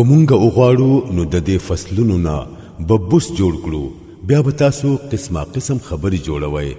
کومونګه وغواړو نو د دې فصلونو نه ببوس جوړ کړو بیا به تاسو قسمه قسم خبري جوړوي